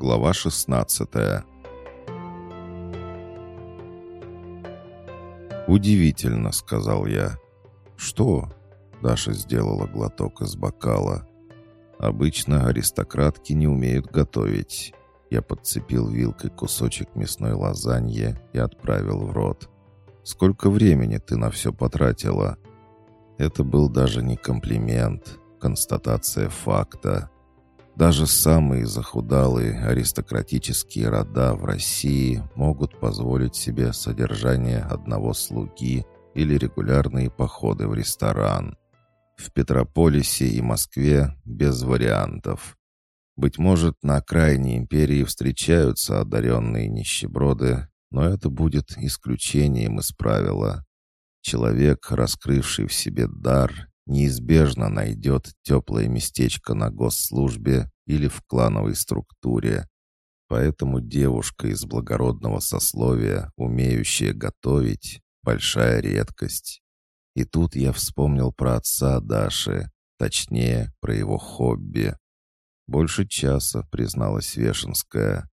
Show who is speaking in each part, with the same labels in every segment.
Speaker 1: Глава 16 «Удивительно», — сказал я. «Что?» — Даша сделала глоток из бокала. «Обычно аристократки не умеют готовить». Я подцепил вилкой кусочек мясной лазаньи и отправил в рот. «Сколько времени ты на все потратила?» Это был даже не комплимент, констатация факта. Даже самые захудалые аристократические рода в России могут позволить себе содержание одного слуги или регулярные походы в ресторан. В Петрополисе и Москве без вариантов. Быть может, на окраине империи встречаются одаренные нищеброды, но это будет исключением из правила. Человек, раскрывший в себе дар, неизбежно найдет теплое местечко на госслужбе или в клановой структуре. Поэтому девушка из благородного сословия, умеющая готовить, большая редкость. И тут я вспомнил про отца Даши, точнее, про его хобби. «Больше часа», — призналась Вешенская.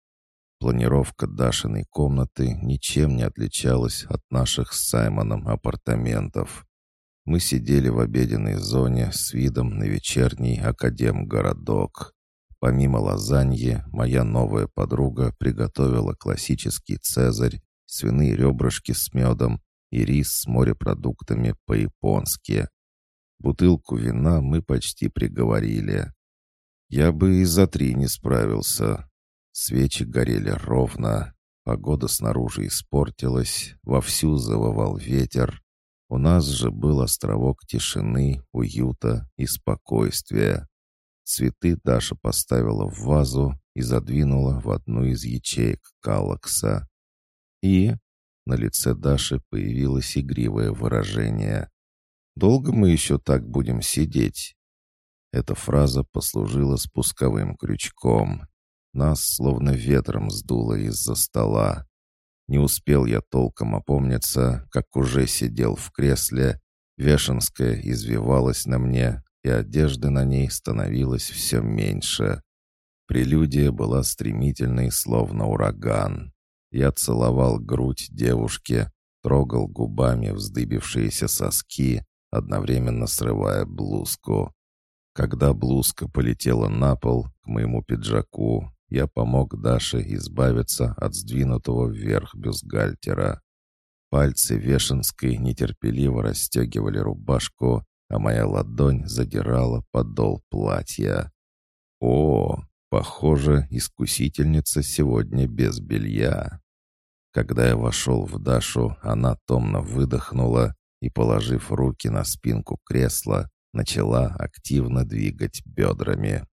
Speaker 1: Планировка Дашиной комнаты ничем не отличалась от наших с Саймоном апартаментов. Мы сидели в обеденной зоне с видом на вечерний академгородок. Помимо лазаньи, моя новая подруга приготовила классический цезарь, свиные ребрышки с медом и рис с морепродуктами по-японски. Бутылку вина мы почти приговорили. Я бы и за три не справился. Свечи горели ровно, погода снаружи испортилась, вовсю завывал ветер. У нас же был островок тишины, уюта и спокойствия. Цветы Даша поставила в вазу и задвинула в одну из ячеек калакса. И на лице Даши появилось игривое выражение. «Долго мы еще так будем сидеть?» Эта фраза послужила спусковым крючком. Нас словно ветром сдуло из-за стола. Не успел я толком опомниться, как уже сидел в кресле. Вешенская извивалась на мне, и одежды на ней становилось все меньше. Прелюдия была стремительной, словно ураган. Я целовал грудь девушки, трогал губами вздыбившиеся соски, одновременно срывая блузку. Когда блузка полетела на пол, к моему пиджаку, я помог Даше избавиться от сдвинутого вверх бюстгальтера. Пальцы Вешенской нетерпеливо расстегивали рубашку, а моя ладонь задирала подол платья. О, похоже, искусительница сегодня без белья. Когда я вошел в Дашу, она томно выдохнула и, положив руки на спинку кресла, начала активно двигать бедрами.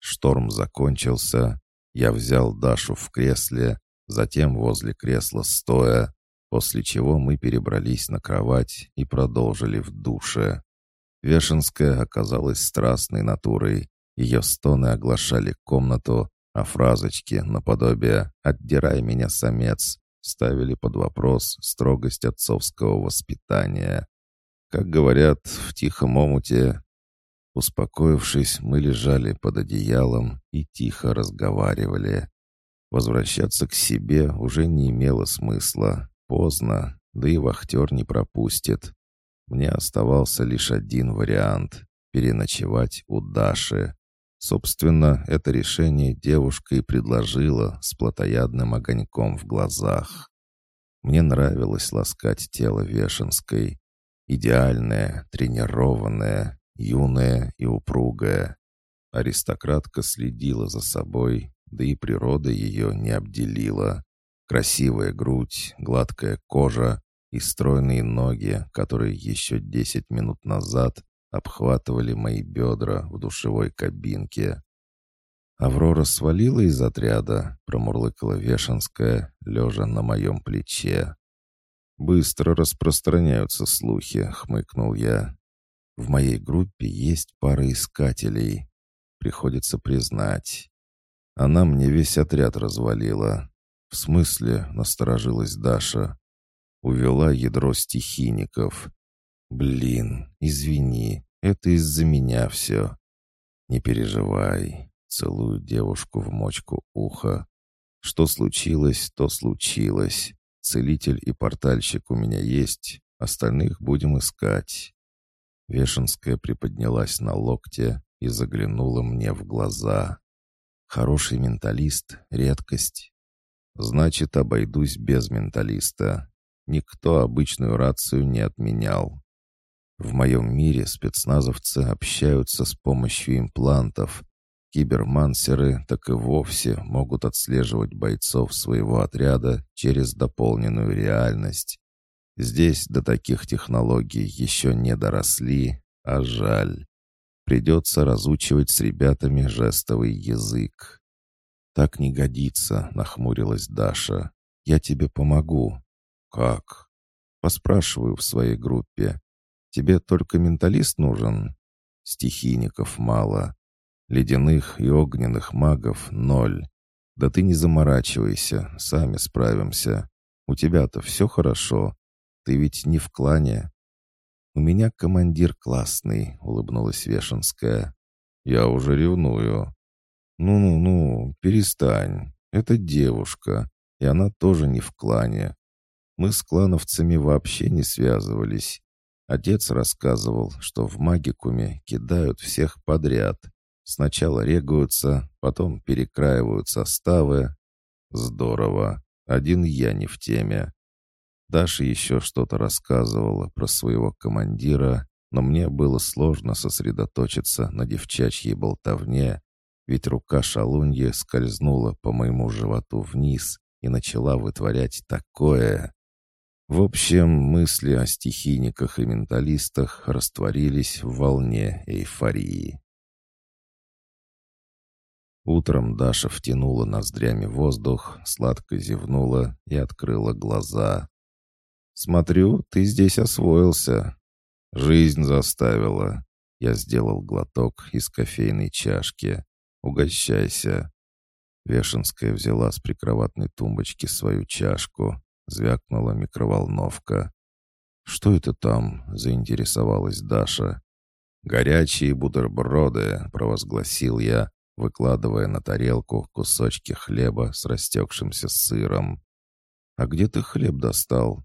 Speaker 1: Шторм закончился. Я взял Дашу в кресле, затем возле кресла стоя, после чего мы перебрались на кровать и продолжили в душе. Вешенская оказалась страстной натурой. Ее стоны оглашали комнату, а фразочки наподобие «отдирай меня, самец» ставили под вопрос строгость отцовского воспитания. Как говорят, в тихом омуте... Успокоившись, мы лежали под одеялом и тихо разговаривали. Возвращаться к себе уже не имело смысла. Поздно, да и вахтер не пропустит. Мне оставался лишь один вариант — переночевать у Даши. Собственно, это решение девушка и предложила с плотоядным огоньком в глазах. Мне нравилось ласкать тело Вешенской. Идеальная, тренированная, юная и упругая. Аристократка следила за собой, да и природа ее не обделила. Красивая грудь, гладкая кожа и стройные ноги, которые еще десять минут назад обхватывали мои бедра в душевой кабинке. «Аврора свалила из отряда», — промурлыкала Вешенская, лежа на моем плече. «Быстро распространяются слухи», — хмыкнул я. «В моей группе есть пара искателей. Приходится признать. Она мне весь отряд развалила. В смысле, насторожилась Даша. Увела ядро стихийников. Блин, извини, это из-за меня все. Не переживай. Целую девушку в мочку уха. Что случилось, то случилось. Целитель и портальщик у меня есть, остальных будем искать. Вешенская приподнялась на локте и заглянула мне в глаза. Хороший менталист — редкость. Значит, обойдусь без менталиста. Никто обычную рацию не отменял. В моем мире спецназовцы общаются с помощью имплантов. Кибермансеры так и вовсе могут отслеживать бойцов своего отряда через дополненную реальность. Здесь до таких технологий еще не доросли, а жаль. Придется разучивать с ребятами жестовый язык. «Так не годится», — нахмурилась Даша. «Я тебе помогу». «Как?» «Поспрашиваю в своей группе. Тебе только менталист нужен?» «Стихийников мало. Ледяных и огненных магов — ноль. Да ты не заморачивайся, сами справимся. У тебя-то все хорошо. Ты ведь не в клане». «У меня командир классный», — улыбнулась Вешенская. «Я уже ревную». «Ну-ну-ну, перестань. Это девушка, и она тоже не в клане. Мы с клановцами вообще не связывались. Отец рассказывал, что в магикуме кидают всех подряд. Сначала регаются, потом перекраивают составы. Здорово. Один я не в теме. Даша еще что-то рассказывала про своего командира, но мне было сложно сосредоточиться на девчачьей болтовне, ведь рука шалуньи скользнула по моему животу вниз и начала вытворять такое. В общем, мысли о стихийниках и менталистах растворились в волне эйфории. Утром Даша втянула ноздрями воздух, сладко зевнула и открыла глаза. «Смотрю, ты здесь освоился». «Жизнь заставила». Я сделал глоток из кофейной чашки. «Угощайся». Вешенская взяла с прикроватной тумбочки свою чашку. Звякнула микроволновка. «Что это там?» — заинтересовалась Даша. «Горячие бутерброды», — провозгласил я, выкладывая на тарелку кусочки хлеба с растекшимся сыром. «А где ты хлеб достал?»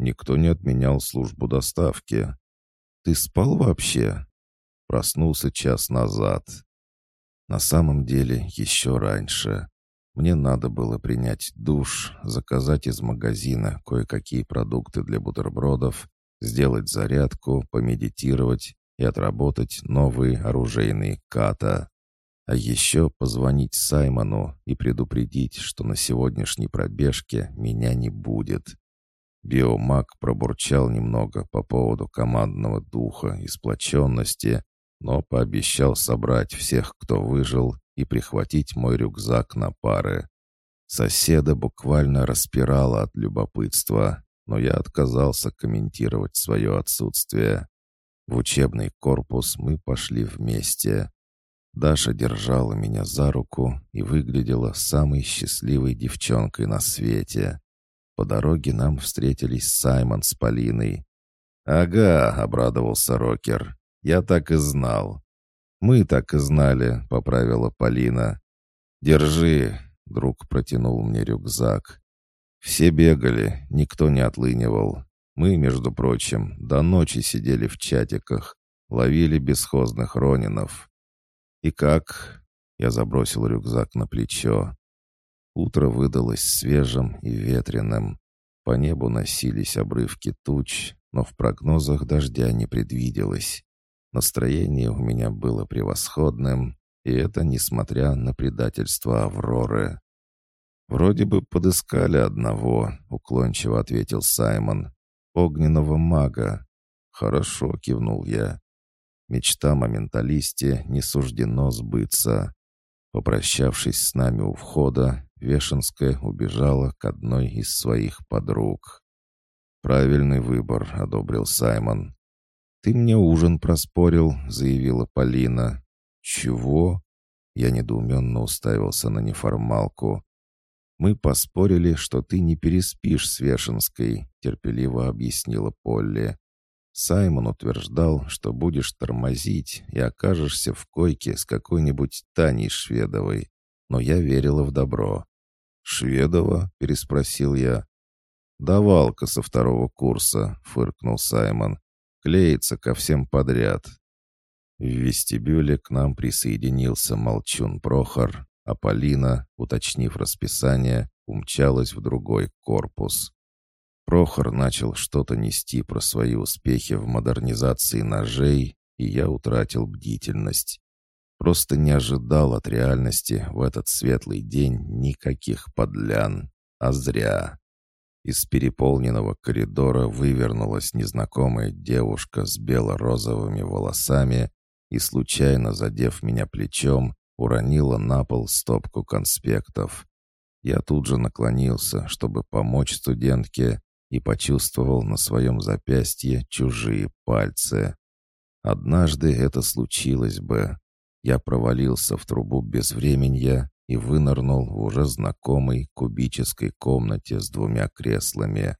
Speaker 1: Никто не отменял службу доставки. Ты спал вообще? Проснулся час назад. На самом деле, еще раньше. Мне надо было принять душ, заказать из магазина кое-какие продукты для бутербродов, сделать зарядку, помедитировать и отработать новые оружейные ката. А еще позвонить Саймону и предупредить, что на сегодняшней пробежке меня не будет. Биомаг пробурчал немного по поводу командного духа и сплоченности, но пообещал собрать всех, кто выжил, и прихватить мой рюкзак на пары. Соседа буквально распирало от любопытства, но я отказался комментировать свое отсутствие. В учебный корпус мы пошли вместе. Даша держала меня за руку и выглядела самой счастливой девчонкой на свете. По дороге нам встретились Саймон с Полиной. «Ага», — обрадовался Рокер. «Я так и знал». «Мы так и знали», — поправила Полина. «Держи», — друг протянул мне рюкзак. Все бегали, никто не отлынивал. Мы, между прочим, до ночи сидели в чатиках, ловили бесхозных ронинов. «И как?» — я забросил рюкзак на плечо. Утро выдалось свежим и ветреным. По небу носились обрывки туч, но в прогнозах дождя не предвиделось. Настроение у меня было превосходным, и это несмотря на предательство Авроры. «Вроде бы подыскали одного», — уклончиво ответил Саймон. «Огненного мага». «Хорошо», — кивнул я. Мечтам о менталисте не суждено сбыться. Попрощавшись с нами у входа, Вешенская убежала к одной из своих подруг. «Правильный выбор», — одобрил Саймон. «Ты мне ужин проспорил», — заявила Полина. «Чего?» Я недоуменно уставился на неформалку. «Мы поспорили, что ты не переспишь с Вешенской», — терпеливо объяснила Полли. Саймон утверждал, что будешь тормозить и окажешься в койке с какой-нибудь Таней Шведовой, но я верила в добро. «Шведова?» — переспросил я. «Давалка со второго курса», — фыркнул Саймон. «Клеится ко всем подряд». В вестибюле к нам присоединился Молчун Прохор, а Полина, уточнив расписание, умчалась в другой корпус. Прохор начал что-то нести про свои успехи в модернизации ножей, и я утратил бдительность. Просто не ожидал от реальности в этот светлый день никаких подлян. А зря. Из переполненного коридора вывернулась незнакомая девушка с бело-розовыми волосами и, случайно задев меня плечом, уронила на пол стопку конспектов. Я тут же наклонился, чтобы помочь студентке, и почувствовал на своем запястье чужие пальцы. Однажды это случилось бы. Я провалился в трубу безвременья и вынырнул в уже знакомой кубической комнате с двумя креслами.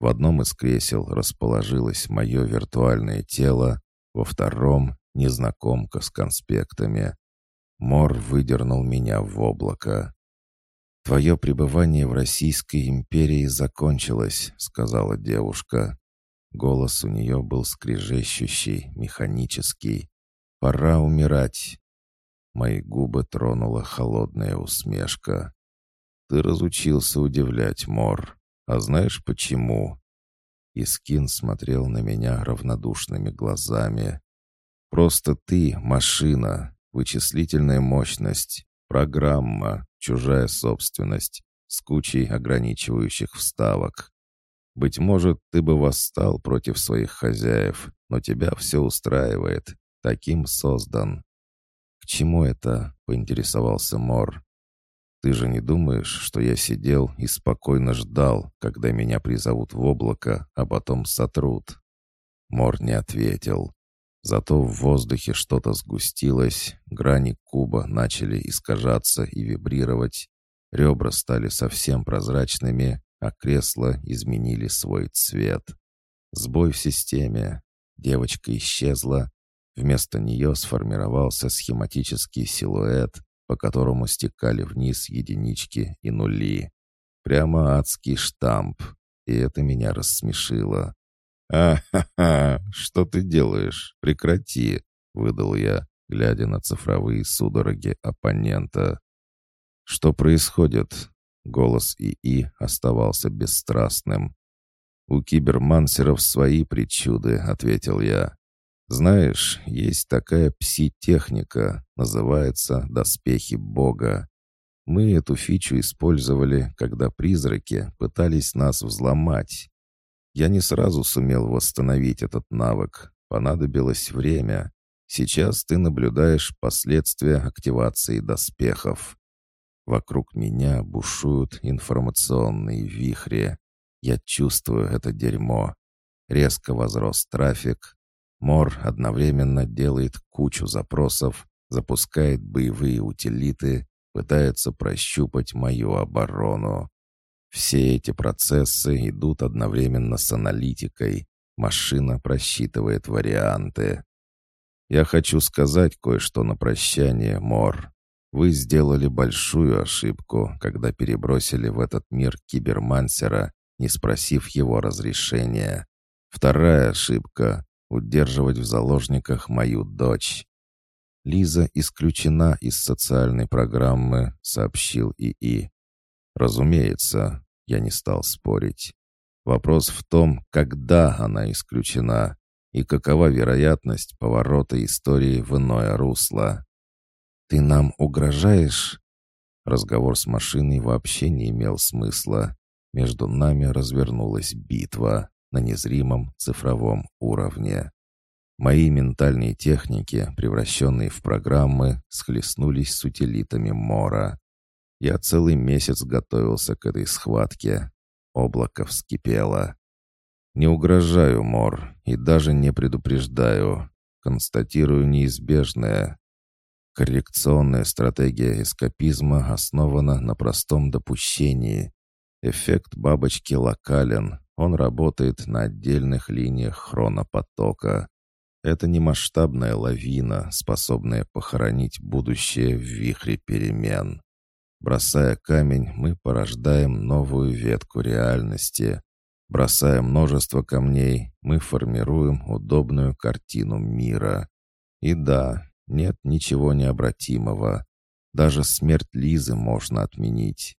Speaker 1: В одном из кресел расположилось мое виртуальное тело, во втором — незнакомка с конспектами. Мор выдернул меня в облако. «Твое пребывание в Российской империи закончилось», — сказала девушка. Голос у нее был скрежещущий, механический. «Пора умирать. Мои губы тронула холодная усмешка. «Ты разучился удивлять, Мор. А знаешь почему?» Искин смотрел на меня равнодушными глазами. «Просто ты — машина, вычислительная мощность, программа, чужая собственность, с кучей ограничивающих вставок. Быть может, ты бы восстал против своих хозяев, но тебя все устраивает. Таким создан чему это?» — поинтересовался Мор. «Ты же не думаешь, что я сидел и спокойно ждал, когда меня призовут в облако, а потом сотрут?» Мор не ответил. Зато в воздухе что-то сгустилось, грани куба начали искажаться и вибрировать, ребра стали совсем прозрачными, а кресла изменили свой цвет. Сбой в системе. Девочка исчезла, Вместо нее сформировался схематический силуэт, по которому стекали вниз единички и нули. Прямо адский штамп, и это меня рассмешило. «А-ха-ха! Что ты делаешь? Прекрати!» — выдал я, глядя на цифровые судороги оппонента. «Что происходит?» — голос ИИ оставался бесстрастным. «У кибермансеров свои причуды», — ответил я. Знаешь, есть такая пси-техника, называется «доспехи Бога». Мы эту фичу использовали, когда призраки пытались нас взломать. Я не сразу сумел восстановить этот навык. Понадобилось время. Сейчас ты наблюдаешь последствия активации доспехов. Вокруг меня бушуют информационные вихри. Я чувствую это дерьмо. Резко возрос трафик, Мор одновременно делает кучу запросов, запускает боевые утилиты, пытается прощупать мою оборону. Все эти процессы идут одновременно с аналитикой. Машина просчитывает варианты. Я хочу сказать кое-что на прощание, Мор. Вы сделали большую ошибку, когда перебросили в этот мир кибермансера, не спросив его разрешения. Вторая ошибка удерживать в заложниках мою дочь. Лиза исключена из социальной программы, сообщил ИИ. Разумеется, я не стал спорить. Вопрос в том, когда она исключена и какова вероятность поворота истории в иное русло. «Ты нам угрожаешь?» Разговор с машиной вообще не имел смысла. Между нами развернулась битва на незримом цифровом уровне. Мои ментальные техники, превращенные в программы, схлестнулись с утилитами Мора. Я целый месяц готовился к этой схватке. Облако вскипело. Не угрожаю, Мор, и даже не предупреждаю. Констатирую неизбежное. Коррекционная стратегия эскапизма основана на простом допущении. Эффект бабочки локален, Он работает на отдельных линиях хронопотока. Это не масштабная лавина, способная похоронить будущее в вихре перемен. Бросая камень, мы порождаем новую ветку реальности. Бросая множество камней, мы формируем удобную картину мира. И да, нет ничего необратимого. Даже смерть Лизы можно отменить.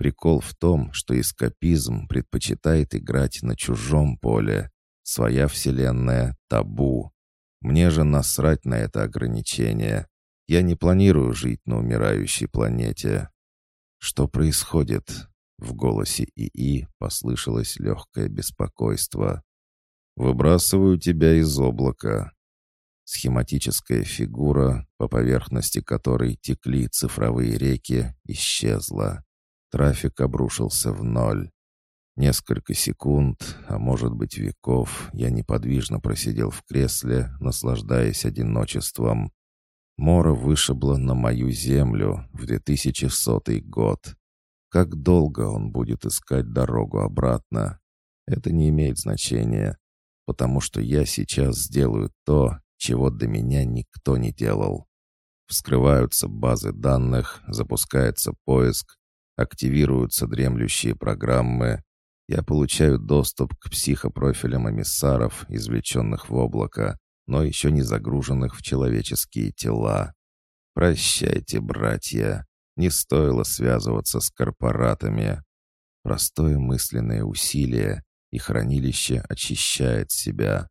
Speaker 1: Прикол в том, что эскапизм предпочитает играть на чужом поле. Своя вселенная — табу. Мне же насрать на это ограничение. Я не планирую жить на умирающей планете. Что происходит? В голосе ИИ послышалось легкое беспокойство. «Выбрасываю тебя из облака». Схематическая фигура, по поверхности которой текли цифровые реки, исчезла. Трафик обрушился в ноль. Несколько секунд, а может быть веков, я неподвижно просидел в кресле, наслаждаясь одиночеством. Мора вышибла на мою землю в 2100 год. Как долго он будет искать дорогу обратно? Это не имеет значения, потому что я сейчас сделаю то, чего до меня никто не делал. Вскрываются базы данных, запускается поиск, активируются дремлющие программы, я получаю доступ к психопрофилям эмиссаров, извлеченных в облако, но еще не загруженных в человеческие тела. Прощайте, братья, не стоило связываться с корпоратами. Простое мысленное усилие, и хранилище очищает себя.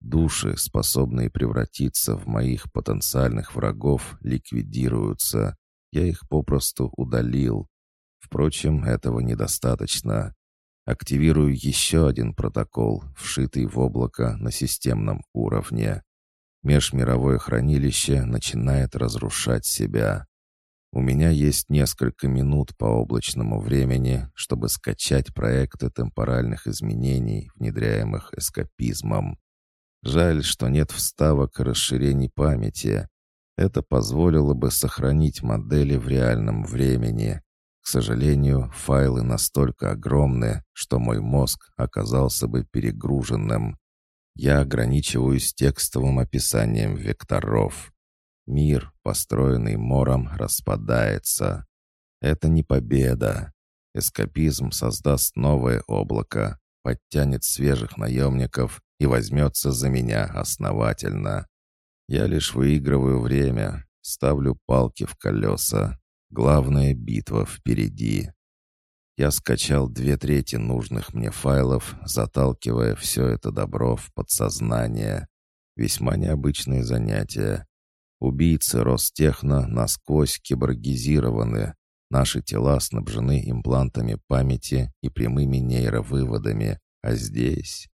Speaker 1: Души, способные превратиться в моих потенциальных врагов, ликвидируются. Я их попросту удалил, Впрочем, этого недостаточно. Активирую еще один протокол, вшитый в облако на системном уровне. Межмировое хранилище начинает разрушать себя. У меня есть несколько минут по облачному времени, чтобы скачать проекты темпоральных изменений, внедряемых эскапизмом. Жаль, что нет вставок и расширений памяти. Это позволило бы сохранить модели в реальном времени, к сожалению, файлы настолько огромны, что мой мозг оказался бы перегруженным. Я ограничиваюсь текстовым описанием векторов. Мир, построенный Мором, распадается. Это не победа. Эскапизм создаст новое облако, подтянет свежих наемников и возьмется за меня основательно. Я лишь выигрываю время, ставлю палки в колеса, Главная битва впереди. Я скачал две трети нужных мне файлов, заталкивая все это добро в подсознание. Весьма необычные занятия. Убийцы Ростехно насквозь киборгизированы. Наши тела снабжены имплантами памяти и прямыми нейровыводами. А здесь...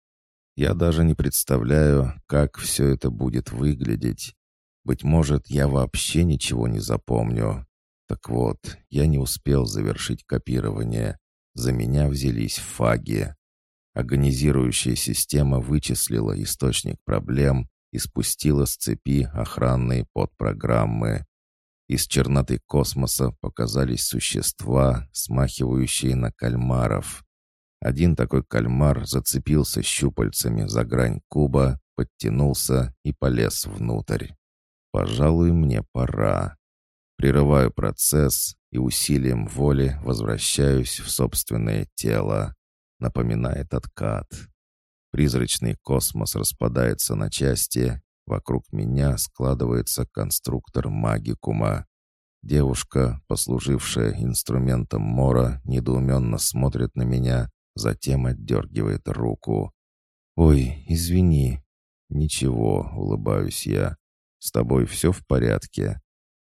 Speaker 1: Я даже не представляю, как все это будет выглядеть. Быть может, я вообще ничего не запомню, так вот, я не успел завершить копирование. За меня взялись фаги. Агонизирующая система вычислила источник проблем и спустила с цепи охранные подпрограммы. Из черноты космоса показались существа, смахивающие на кальмаров. Один такой кальмар зацепился щупальцами за грань куба, подтянулся и полез внутрь. «Пожалуй, мне пора». Прерываю процесс и усилием воли возвращаюсь в собственное тело. Напоминает откат. Призрачный космос распадается на части. Вокруг меня складывается конструктор магикума. Девушка, послужившая инструментом Мора, недоуменно смотрит на меня, затем отдергивает руку. «Ой, извини». «Ничего», — улыбаюсь я. «С тобой все в порядке?»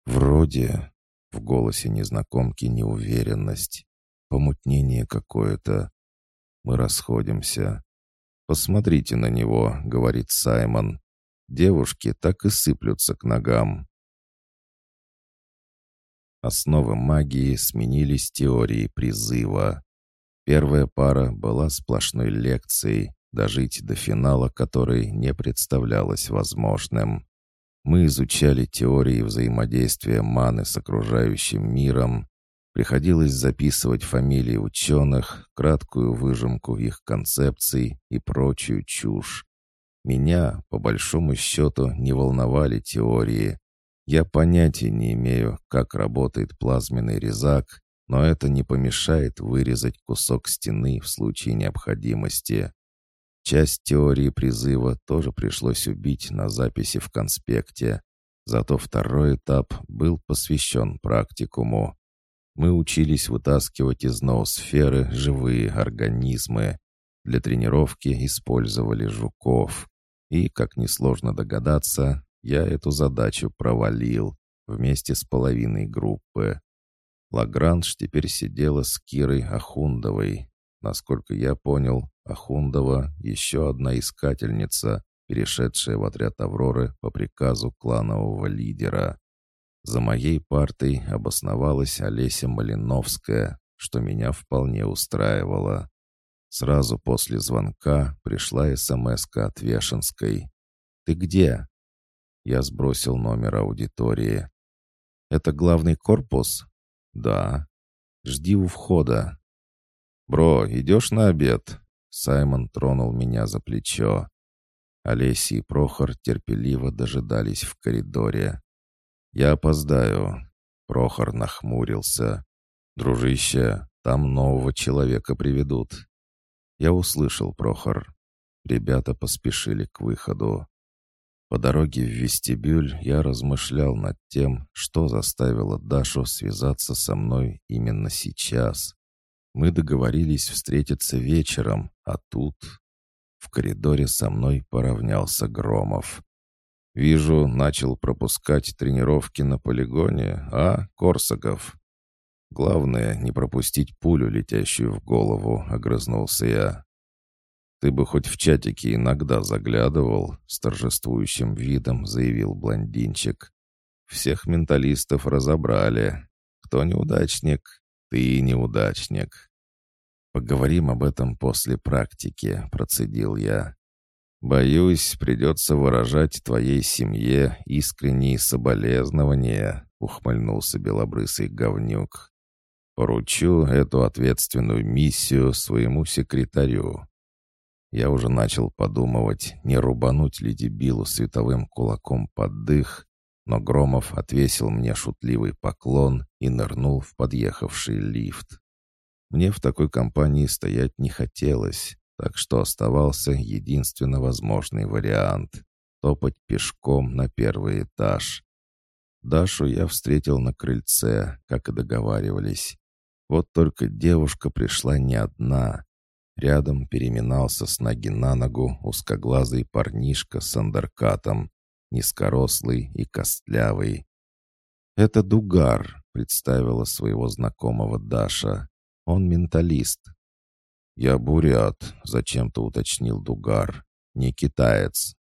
Speaker 1: «Вроде...» — в голосе незнакомки неуверенность. Помутнение какое-то. Мы расходимся. «Посмотрите на него», — говорит Саймон. Девушки так и сыплются к ногам. Основы магии сменились теорией призыва. Первая пара была сплошной лекцией, дожить до финала которой не представлялось возможным. Мы изучали теории взаимодействия маны с окружающим миром. Приходилось записывать фамилии ученых, краткую выжимку их концепций и прочую чушь. Меня, по большому счету, не волновали теории. Я понятия не имею, как работает плазменный резак, но это не помешает вырезать кусок стены в случае необходимости. Часть теории призыва тоже пришлось убить на записи в конспекте. Зато второй этап был посвящен практикуму. Мы учились вытаскивать из ноосферы живые организмы. Для тренировки использовали жуков. И, как несложно догадаться, я эту задачу провалил вместе с половиной группы. Лагранж теперь сидела с Кирой Ахундовой. Насколько я понял, Ахундова — еще одна искательница, перешедшая в отряд «Авроры» по приказу кланового лидера. За моей партой обосновалась Олеся Малиновская, что меня вполне устраивало. Сразу после звонка пришла смс от Вешенской. «Ты где?» Я сбросил номер аудитории. «Это главный корпус?» «Да». «Жди у входа». «Бро, идешь на обед?» Саймон тронул меня за плечо. Олеся и Прохор терпеливо дожидались в коридоре. «Я опоздаю». Прохор нахмурился. «Дружище, там нового человека приведут». Я услышал, Прохор. Ребята поспешили к выходу. По дороге в вестибюль я размышлял над тем, что заставило Дашу связаться со мной именно сейчас. Мы договорились встретиться вечером, а тут... В коридоре со мной поравнялся Громов. «Вижу, начал пропускать тренировки на полигоне, а, Корсаков?» «Главное, не пропустить пулю, летящую в голову», — огрызнулся я. «Ты бы хоть в чатике иногда заглядывал», — с торжествующим видом заявил блондинчик. «Всех менталистов разобрали. Кто неудачник? Ты неудачник». «Поговорим об этом после практики», — процедил я. «Боюсь, придется выражать твоей семье искренние соболезнования», — ухмыльнулся белобрысый говнюк. «Поручу эту ответственную миссию своему секретарю». Я уже начал подумывать, не рубануть ли дебилу световым кулаком под дых, но Громов отвесил мне шутливый поклон и нырнул в подъехавший лифт. Мне в такой компании стоять не хотелось, так что оставался единственно возможный вариант — топать пешком на первый этаж. Дашу я встретил на крыльце, как и договаривались. Вот только девушка пришла не одна. Рядом переминался с ноги на ногу узкоглазый парнишка с андеркатом, низкорослый и костлявый. «Это Дугар», — представила своего знакомого Даша. Он менталист. «Я бурят», — зачем-то уточнил Дугар. «Не китаец.